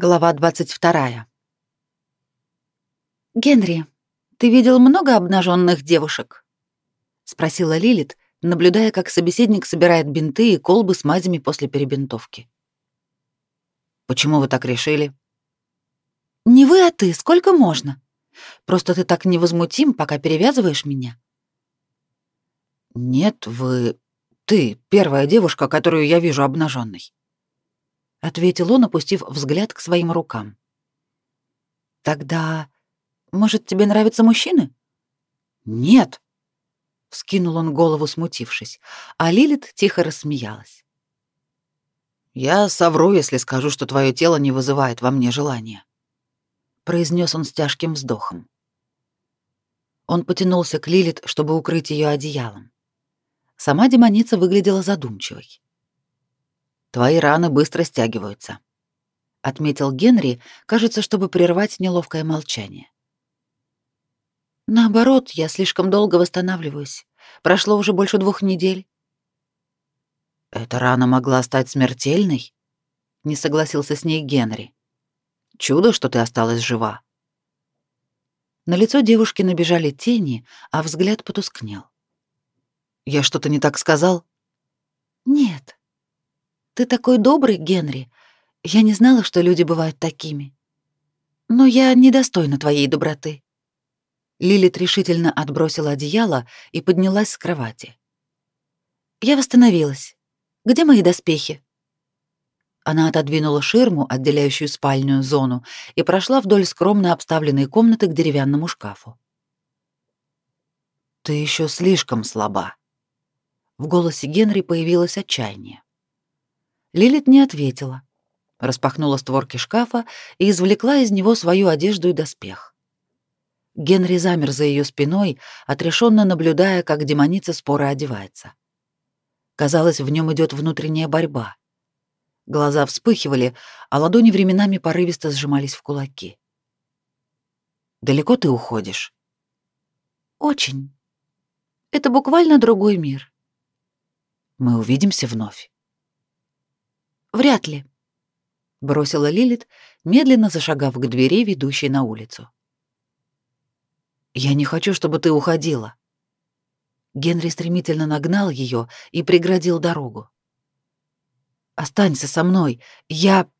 Глава 22. «Генри, ты видел много обнаженных девушек?» — спросила Лилит, наблюдая, как собеседник собирает бинты и колбы с мазями после перебинтовки. «Почему вы так решили?» «Не вы, а ты. Сколько можно? Просто ты так невозмутим, пока перевязываешь меня». «Нет, вы... Ты первая девушка, которую я вижу обнаженной ответил он, опустив взгляд к своим рукам. Тогда, может, тебе нравятся мужчины? Нет, вскинул он голову, смутившись, а Лилит тихо рассмеялась. Я совру, если скажу, что твое тело не вызывает во мне желания, произнес он с тяжким вздохом. Он потянулся к Лилит, чтобы укрыть ее одеялом. Сама демоница выглядела задумчивой. Твои раны быстро стягиваются, отметил Генри, кажется, чтобы прервать неловкое молчание. Наоборот, я слишком долго восстанавливаюсь. Прошло уже больше двух недель. Эта рана могла стать смертельной? Не согласился с ней Генри. Чудо, что ты осталась жива. На лицо девушки набежали тени, а взгляд потускнел. Я что-то не так сказал? Нет. Ты такой добрый, Генри. Я не знала, что люди бывают такими. Но я недостойна твоей доброты. Лилит решительно отбросила одеяло и поднялась с кровати. Я восстановилась. Где мои доспехи? Она отодвинула ширму, отделяющую спальную зону, и прошла вдоль скромно обставленной комнаты к деревянному шкафу. Ты еще слишком слаба. В голосе Генри появилось отчаяние. Лилит не ответила. Распахнула створки шкафа и извлекла из него свою одежду и доспех. Генри замер за ее спиной, отрешенно наблюдая, как демоница споро одевается. Казалось, в нем идет внутренняя борьба. Глаза вспыхивали, а ладони временами порывисто сжимались в кулаки. «Далеко ты уходишь?» «Очень. Это буквально другой мир». «Мы увидимся вновь». Вряд ли, бросила Лилит, медленно зашагав к двери, ведущей на улицу. Я не хочу, чтобы ты уходила. Генри стремительно нагнал ее и преградил дорогу. Останься со мной. Я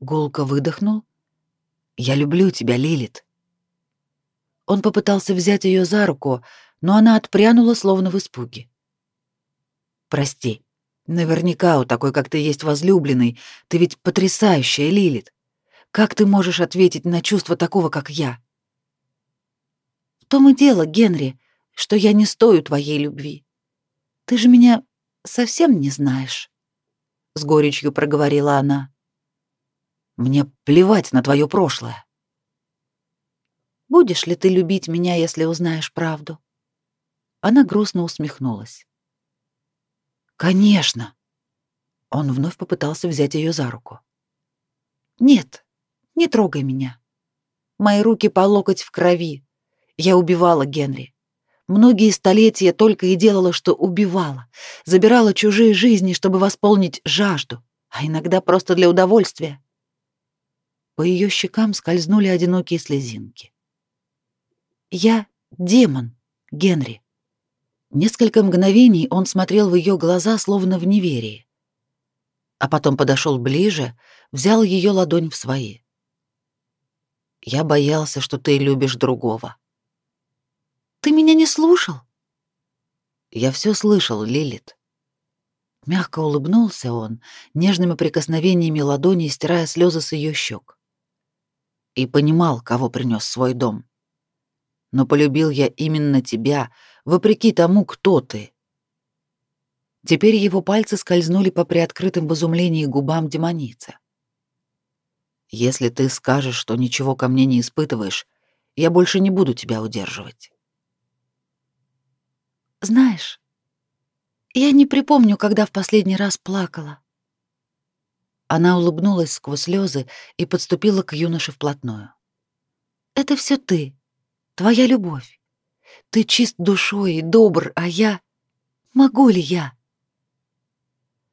Гулко выдохнул. Я люблю тебя, Лилит. Он попытался взять ее за руку, но она отпрянула словно в испуге. Прости. Наверняка у такой, как ты, есть возлюбленный. Ты ведь потрясающая, Лилит. Как ты можешь ответить на чувство такого, как я? В том и дело, Генри, что я не стою твоей любви. Ты же меня совсем не знаешь, с горечью проговорила она. Мне плевать на твое прошлое. Будешь ли ты любить меня, если узнаешь правду? Она грустно усмехнулась. Конечно. Он вновь попытался взять ее за руку. Нет, не трогай меня. Мои руки по локоть в крови. Я убивала Генри. Многие столетия только и делала, что убивала, забирала чужие жизни, чтобы восполнить жажду, а иногда просто для удовольствия. По ее щекам скользнули одинокие слезинки. Я демон, Генри. Несколько мгновений он смотрел в ее глаза, словно в неверии. А потом подошел ближе, взял ее ладонь в свои. «Я боялся, что ты любишь другого». «Ты меня не слушал?» «Я все слышал, Лилит». Мягко улыбнулся он, нежными прикосновениями ладони стирая слезы с ее щек. И понимал, кого принес свой дом. Но полюбил я именно тебя, вопреки тому, кто ты. Теперь его пальцы скользнули по приоткрытым в изумлении губам демоницы. Если ты скажешь, что ничего ко мне не испытываешь, я больше не буду тебя удерживать. Знаешь, я не припомню, когда в последний раз плакала. Она улыбнулась сквозь слезы и подступила к юноше вплотную. Это все ты, твоя любовь. Ты чист душой и добр, а я... Могу ли я?»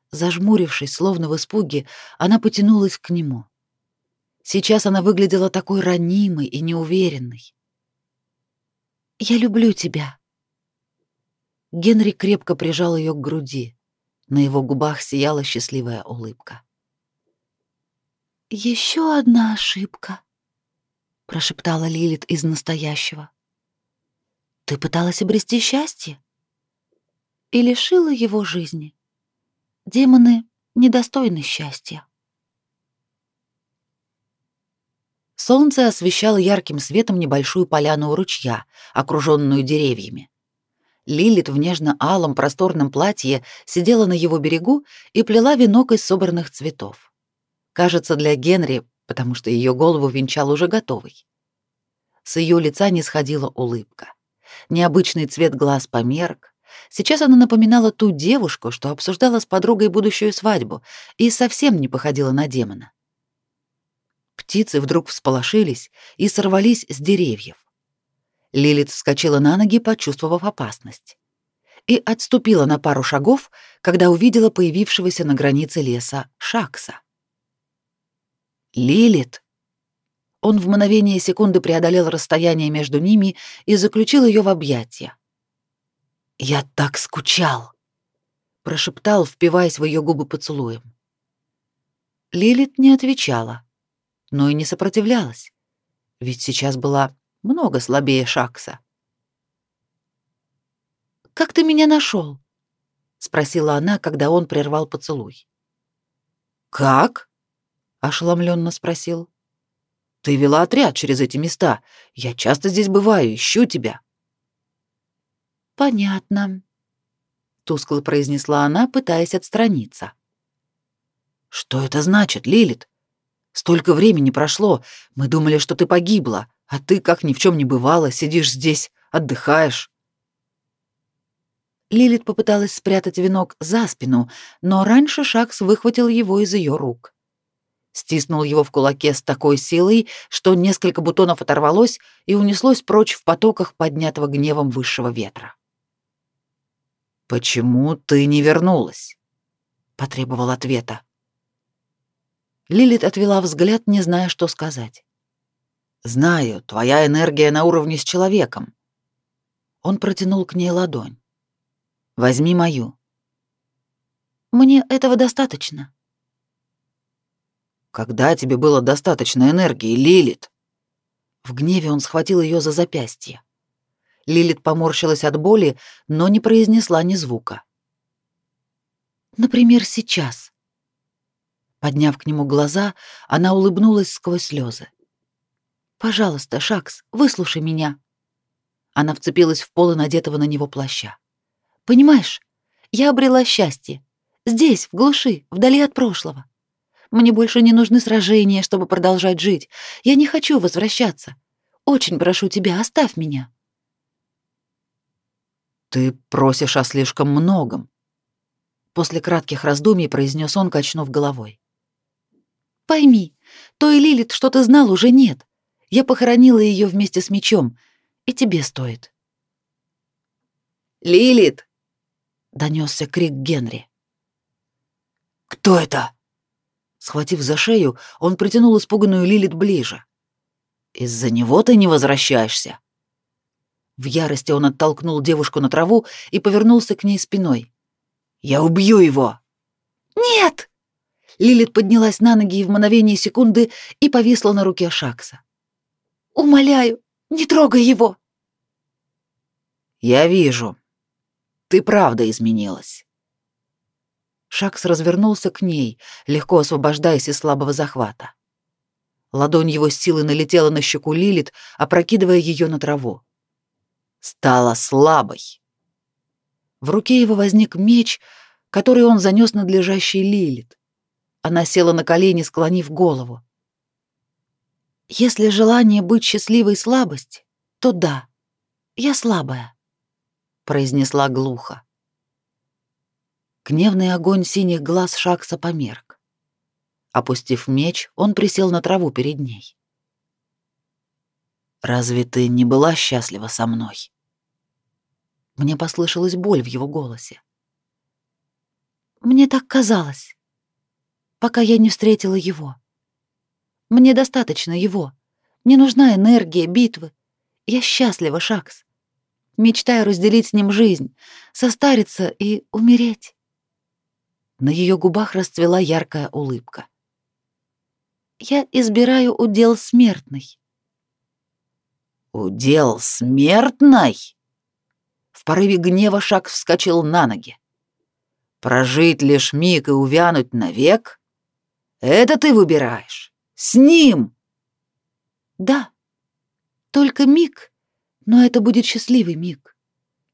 Зажмурившись, словно в испуге, она потянулась к нему. Сейчас она выглядела такой ранимой и неуверенной. «Я люблю тебя». Генри крепко прижал ее к груди. На его губах сияла счастливая улыбка. «Еще одна ошибка», — прошептала Лилит из настоящего. «Ты пыталась обрести счастье?» «И лишила его жизни. Демоны недостойны счастья». Солнце освещало ярким светом небольшую поляну у ручья, окруженную деревьями. Лилит в нежно-алом просторном платье сидела на его берегу и плела венок из собранных цветов. Кажется, для Генри, потому что ее голову венчал уже готовый. С ее лица не сходила улыбка. Необычный цвет глаз померк. Сейчас она напоминала ту девушку, что обсуждала с подругой будущую свадьбу, и совсем не походила на демона. Птицы вдруг всполошились и сорвались с деревьев. Лилит вскочила на ноги, почувствовав опасность. И отступила на пару шагов, когда увидела появившегося на границе леса Шакса. «Лилит!» Он в мгновение секунды преодолел расстояние между ними и заключил ее в объятия. «Я так скучал!» — прошептал, впиваясь в ее губы поцелуем. Лилит не отвечала, но и не сопротивлялась, ведь сейчас была много слабее Шакса. «Как ты меня нашел? спросила она, когда он прервал поцелуй. «Как?» — ошеломленно спросил. «Ты вела отряд через эти места. Я часто здесь бываю, ищу тебя». «Понятно», — тускло произнесла она, пытаясь отстраниться. «Что это значит, Лилит? Столько времени прошло, мы думали, что ты погибла, а ты, как ни в чем не бывало, сидишь здесь, отдыхаешь. Лилит попыталась спрятать венок за спину, но раньше Шакс выхватил его из ее рук. Стиснул его в кулаке с такой силой, что несколько бутонов оторвалось и унеслось прочь в потоках поднятого гневом высшего ветра. «Почему ты не вернулась?» — потребовал ответа. Лилит отвела взгляд, не зная, что сказать. Знаю, твоя энергия на уровне с человеком. Он протянул к ней ладонь. Возьми мою. Мне этого достаточно. Когда тебе было достаточно энергии, Лилит? В гневе он схватил ее за запястье. Лилит поморщилась от боли, но не произнесла ни звука. Например, сейчас. Подняв к нему глаза, она улыбнулась сквозь слезы. Пожалуйста, Шакс, выслушай меня. Она вцепилась в полы надетого на него плаща. Понимаешь, я обрела счастье. Здесь, в глуши, вдали от прошлого. Мне больше не нужны сражения, чтобы продолжать жить. Я не хочу возвращаться. Очень прошу тебя, оставь меня. Ты просишь о слишком многом. После кратких раздумий произнес он, качнув головой. Пойми, той Лилит, что ты знал, уже нет. Я похоронила ее вместе с мечом, и тебе стоит. Лилит! донесся крик Генри. Кто это? Схватив за шею, он притянул испуганную Лилит ближе. Из-за него ты не возвращаешься. В ярости он оттолкнул девушку на траву и повернулся к ней спиной. Я убью его. Нет! Лилит поднялась на ноги в мгновение секунды и повисла на руке Шакса. Умоляю, не трогай его. Я вижу. Ты правда изменилась. Шакс развернулся к ней, легко освобождаясь из слабого захвата. Ладонь его с силой налетела на щеку Лилит, опрокидывая ее на траву. Стала слабой. В руке его возник меч, который он занес над лежащей Лилит. Она села на колени, склонив голову. Если желание быть счастливой слабость, то да, я слабая, произнесла глухо. Гневный огонь синих глаз Шакса померк. Опустив меч, он присел на траву перед ней. Разве ты не была счастлива со мной? Мне послышалась боль в его голосе. Мне так казалось, пока я не встретила его. Мне достаточно его. Не нужна энергия, битвы. Я счастлива, Шакс. Мечтаю разделить с ним жизнь, состариться и умереть. На ее губах расцвела яркая улыбка. Я избираю удел смертный. Удел смертный? В порыве гнева Шак вскочил на ноги. Прожить лишь миг и увянуть навек? Это ты выбираешь. С ним. Да. Только миг, но это будет счастливый миг.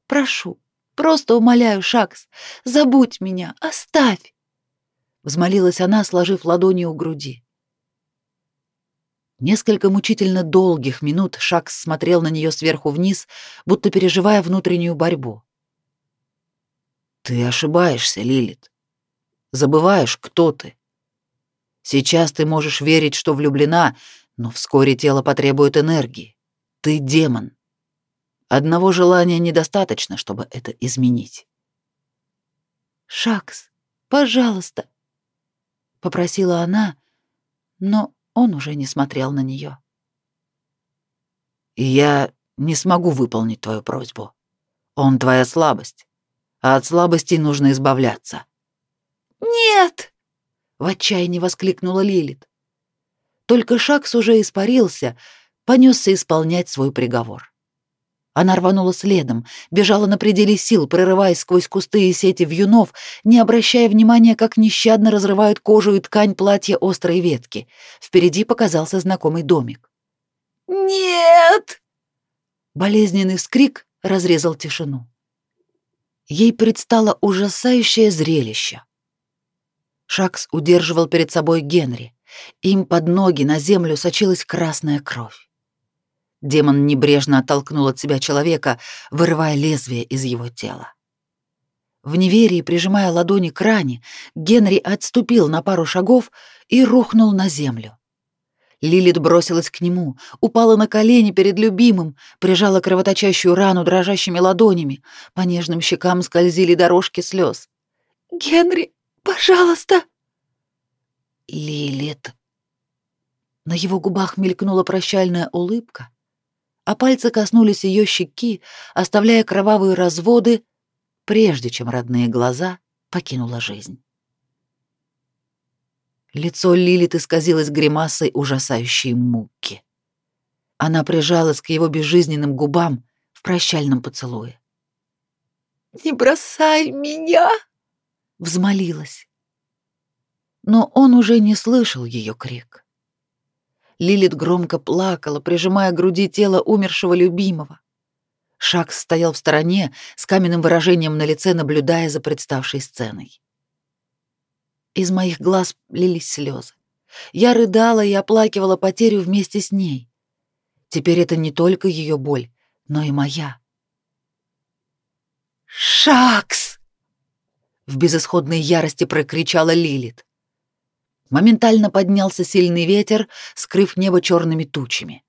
Прошу, просто умоляю, Шакс, забудь меня, оставь. Взмолилась она, сложив ладони у груди. Несколько мучительно долгих минут Шакс смотрел на нее сверху вниз, будто переживая внутреннюю борьбу. Ты ошибаешься, Лилит. Забываешь, кто ты. Сейчас ты можешь верить, что влюблена, но вскоре тело потребует энергии. Ты демон. Одного желания недостаточно, чтобы это изменить. Шакс, пожалуйста, попросила она, но он уже не смотрел на нее. Я не смогу выполнить твою просьбу. Он твоя слабость, а от слабости нужно избавляться. Нет! В отчаянии воскликнула Лилит. Только Шакс уже испарился, понесся исполнять свой приговор. Она рванула следом, бежала на пределе сил, прорываясь сквозь кусты и сети вьюнов, не обращая внимания, как нещадно разрывают кожу и ткань платья острые ветки. Впереди показался знакомый домик. «Нет!» Болезненный вскрик разрезал тишину. Ей предстало ужасающее зрелище. Шакс удерживал перед собой Генри. Им под ноги на землю сочилась красная кровь. Демон небрежно оттолкнул от себя человека, вырывая лезвие из его тела. В неверии, прижимая ладони к ране, Генри отступил на пару шагов и рухнул на землю. Лилит бросилась к нему, упала на колени перед любимым, прижала кровоточащую рану дрожащими ладонями, по нежным щекам скользили дорожки слез. «Генри, пожалуйста!» «Лилит!» На его губах мелькнула прощальная улыбка, а пальцы коснулись ее щеки, оставляя кровавые разводы, прежде чем родные глаза покинула жизнь. Лицо Лилит исказилось гримасой ужасающей муки. Она прижалась к его безжизненным губам в прощальном поцелуе. «Не бросай меня!» — взмолилась. Но он уже не слышал ее крик. Лилит громко плакала, прижимая к груди тело умершего любимого. Шакс стоял в стороне с каменным выражением на лице, наблюдая за представшей сценой. Из моих глаз лились слезы. Я рыдала и оплакивала потерю вместе с ней. Теперь это не только ее боль, но и моя. «Шакс!» В безысходной ярости прокричала Лилит. Моментально поднялся сильный ветер, скрыв небо черными тучами.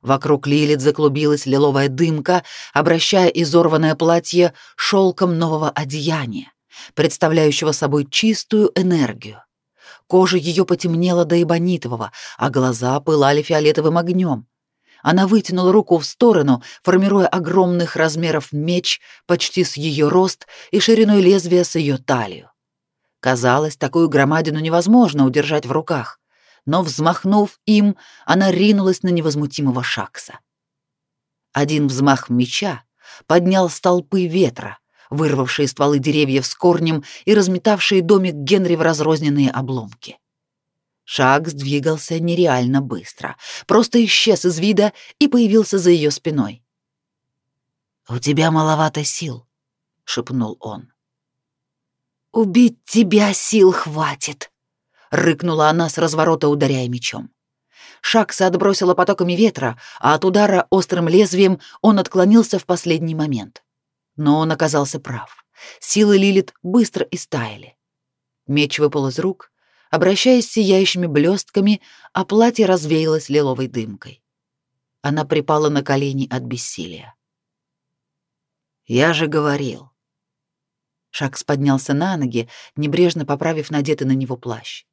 Вокруг Лилит заклубилась лиловая дымка, обращая изорванное платье шелком нового одеяния, представляющего собой чистую энергию. Кожа ее потемнела до эбонитового, а глаза пылали фиолетовым огнем. Она вытянула руку в сторону, формируя огромных размеров меч почти с ее рост и шириной лезвия с ее талию. Казалось, такую громадину невозможно удержать в руках, но, взмахнув им, она ринулась на невозмутимого Шакса. Один взмах меча поднял столпы ветра, вырвавшие стволы деревьев с корнем и разметавшие домик Генри в разрозненные обломки. Шакс двигался нереально быстро, просто исчез из вида и появился за ее спиной. «У тебя маловато сил», — шепнул он. «Убить тебя сил хватит!» — рыкнула она с разворота, ударяя мечом. Шакса отбросила потоками ветра, а от удара острым лезвием он отклонился в последний момент. Но он оказался прав. Силы Лилит быстро истаяли. Меч выпал из рук, обращаясь сияющими блестками, а платье развеялось лиловой дымкой. Она припала на колени от бессилия. «Я же говорил, Шакс поднялся на ноги, небрежно поправив надетый на него плащ.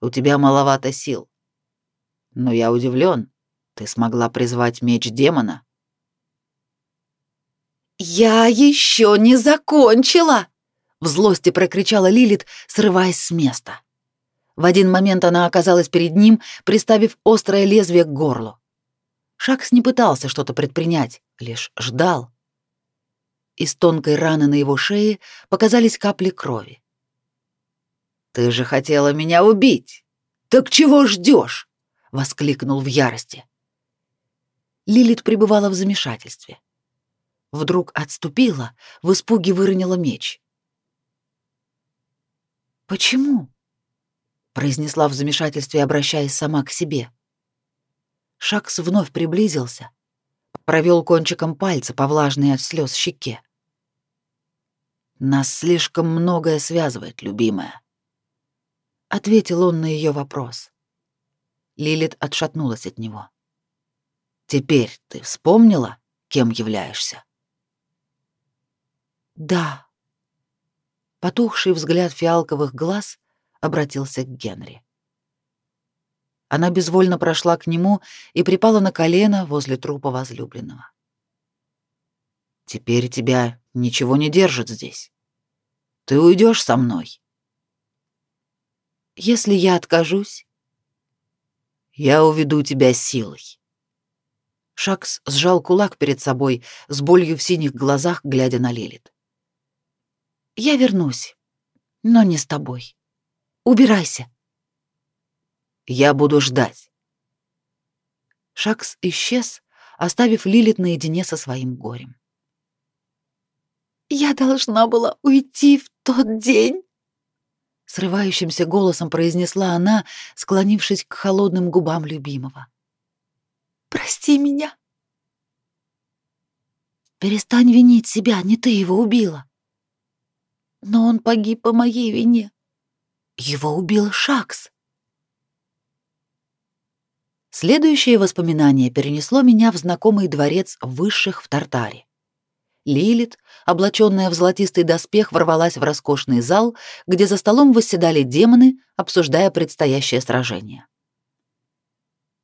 «У тебя маловато сил. Но я удивлен. Ты смогла призвать меч демона. Я еще не закончила, в злости прокричала Лилит, срываясь с места. В один момент она оказалась перед ним, приставив острое лезвие к горлу. Шакс не пытался что-то предпринять, лишь ждал. Из тонкой раны на его шее показались капли крови. «Ты же хотела меня убить! Так чего ждешь? воскликнул в ярости. Лилит пребывала в замешательстве. Вдруг отступила, в испуге выронила меч. «Почему?» — произнесла в замешательстве, обращаясь сама к себе. Шакс вновь приблизился, провел кончиком пальца по влажной от слез щеке. «Нас слишком многое связывает, любимая», — ответил он на ее вопрос. Лилит отшатнулась от него. «Теперь ты вспомнила, кем являешься?» «Да», Потухший взгляд фиалковых глаз обратился к Генри. Она безвольно прошла к нему и припала на колено возле трупа возлюбленного. «Теперь тебя ничего не держит здесь. Ты уйдешь со мной». «Если я откажусь...» «Я уведу тебя силой». Шакс сжал кулак перед собой, с болью в синих глазах, глядя на Лилит. Я вернусь, но не с тобой. Убирайся. Я буду ждать. Шакс исчез, оставив Лилит наедине со своим горем. Я должна была уйти в тот день, срывающимся голосом произнесла она, склонившись к холодным губам любимого. Прости меня. Перестань винить себя, не ты его убила. Но он погиб по моей вине. Его убил Шакс. Следующее воспоминание перенесло меня в знакомый дворец высших в Тартаре. Лилит, облаченная в золотистый доспех, ворвалась в роскошный зал, где за столом восседали демоны, обсуждая предстоящее сражение.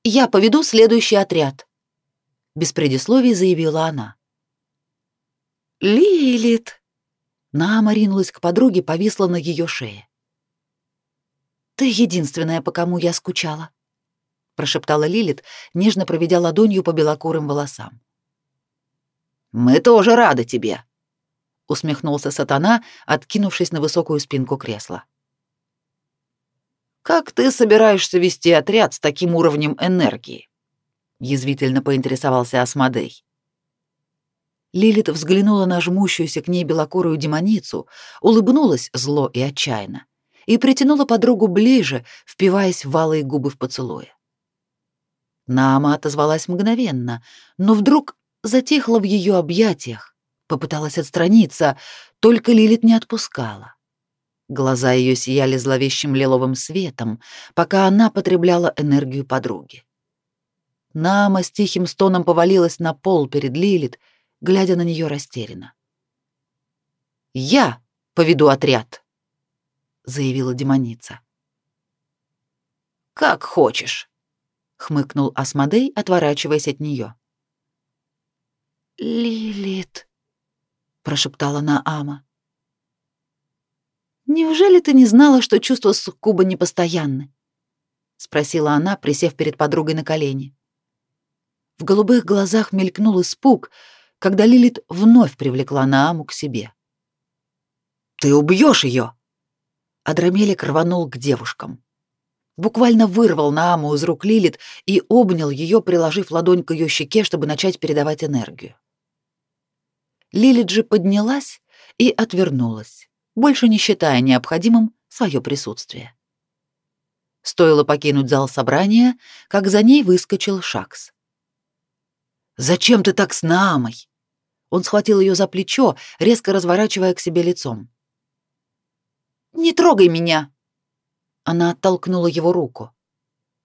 «Я поведу следующий отряд», — без предисловий заявила она. «Лилит», Наама ринулась к подруге, повисла на ее шее. «Ты единственная, по кому я скучала», — прошептала Лилит, нежно проведя ладонью по белокурым волосам. «Мы тоже рады тебе», — усмехнулся сатана, откинувшись на высокую спинку кресла. «Как ты собираешься вести отряд с таким уровнем энергии?» — язвительно поинтересовался Асмодей. Лилит взглянула на жмущуюся к ней белокурую демоницу, улыбнулась зло и отчаянно и притянула подругу ближе, впиваясь в валые губы в поцелуе. Нама отозвалась мгновенно, но вдруг затихла в ее объятиях, попыталась отстраниться, только Лилит не отпускала. Глаза ее сияли зловещим лиловым светом, пока она потребляла энергию подруги. Нама с тихим стоном повалилась на пол перед Лилит, глядя на нее растерянно. «Я поведу отряд», — заявила демоница. «Как хочешь», — хмыкнул Асмодей, отворачиваясь от нее. «Лилит», — прошептала Наама. «Неужели ты не знала, что чувства суккуба непостоянны?» — спросила она, присев перед подругой на колени. В голубых глазах мелькнул испуг, когда Лилит вновь привлекла Нааму к себе. «Ты убьешь ее!» Адрамелик рванул к девушкам. Буквально вырвал Нааму из рук Лилит и обнял ее, приложив ладонь к ее щеке, чтобы начать передавать энергию. Лилит же поднялась и отвернулась, больше не считая необходимым свое присутствие. Стоило покинуть зал собрания, как за ней выскочил Шакс. «Зачем ты так с Наамой?» Он схватил ее за плечо, резко разворачивая к себе лицом. «Не трогай меня!» Она оттолкнула его руку.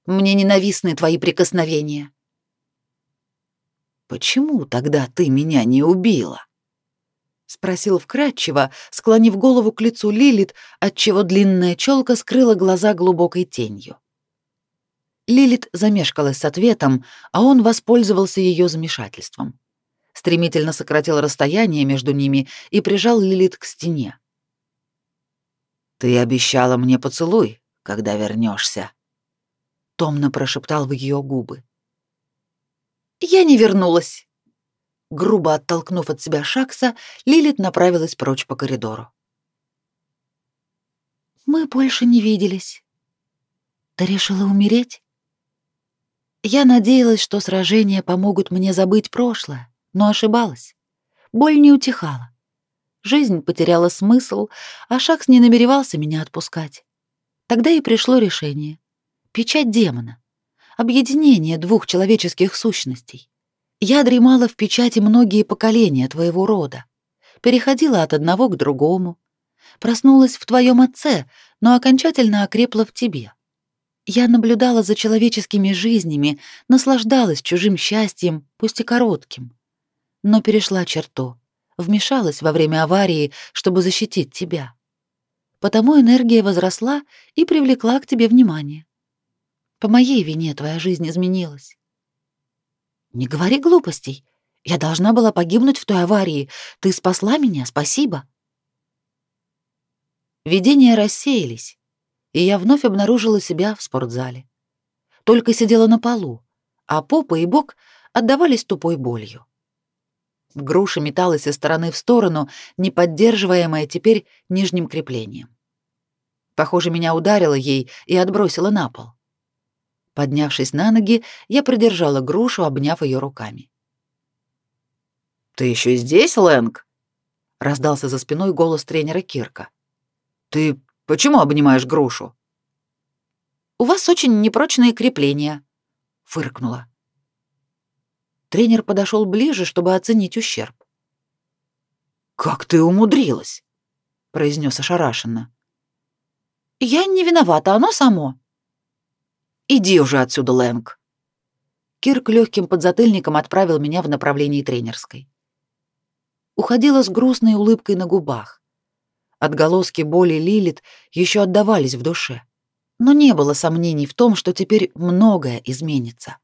«Мне ненавистны твои прикосновения». «Почему тогда ты меня не убила?» — спросил вкратчиво, склонив голову к лицу Лилит, отчего длинная челка скрыла глаза глубокой тенью. Лилит замешкалась с ответом, а он воспользовался ее замешательством. Стремительно сократил расстояние между ними и прижал Лилит к стене. «Ты обещала мне поцелуй, когда вернешься, томно прошептал в ее губы. «Я не вернулась!» Грубо оттолкнув от себя Шакса, Лилит направилась прочь по коридору. «Мы больше не виделись. Ты решила умереть?» Я надеялась, что сражения помогут мне забыть прошлое, но ошибалась. Боль не утихала. Жизнь потеряла смысл, а Шакс не намеревался меня отпускать. Тогда и пришло решение. Печать демона. Объединение двух человеческих сущностей. Я дремала в печати многие поколения твоего рода. Переходила от одного к другому. Проснулась в твоем отце, но окончательно окрепла в тебе. Я наблюдала за человеческими жизнями, наслаждалась чужим счастьем, пусть и коротким. Но перешла черту, вмешалась во время аварии, чтобы защитить тебя. Потому энергия возросла и привлекла к тебе внимание. По моей вине твоя жизнь изменилась. Не говори глупостей. Я должна была погибнуть в той аварии. Ты спасла меня, спасибо. Видения рассеялись, и я вновь обнаружила себя в спортзале. Только сидела на полу, а попа и бок отдавались тупой болью. Груша металась из стороны в сторону, не поддерживаемая теперь нижним креплением. Похоже, меня ударило ей и отбросило на пол. Поднявшись на ноги, я придержала грушу, обняв ее руками. «Ты еще здесь, Лэнг?» — раздался за спиной голос тренера Кирка. «Ты почему обнимаешь грушу?» «У вас очень непрочные крепления», — фыркнула. Тренер подошел ближе, чтобы оценить ущерб. «Как ты умудрилась?» — произнес ошарашенно. «Я не виновата, оно само», Иди уже отсюда, Лэнг. Кирк легким подзатыльником отправил меня в направлении тренерской. Уходила с грустной улыбкой на губах. Отголоски боли Лилит еще отдавались в душе. Но не было сомнений в том, что теперь многое изменится.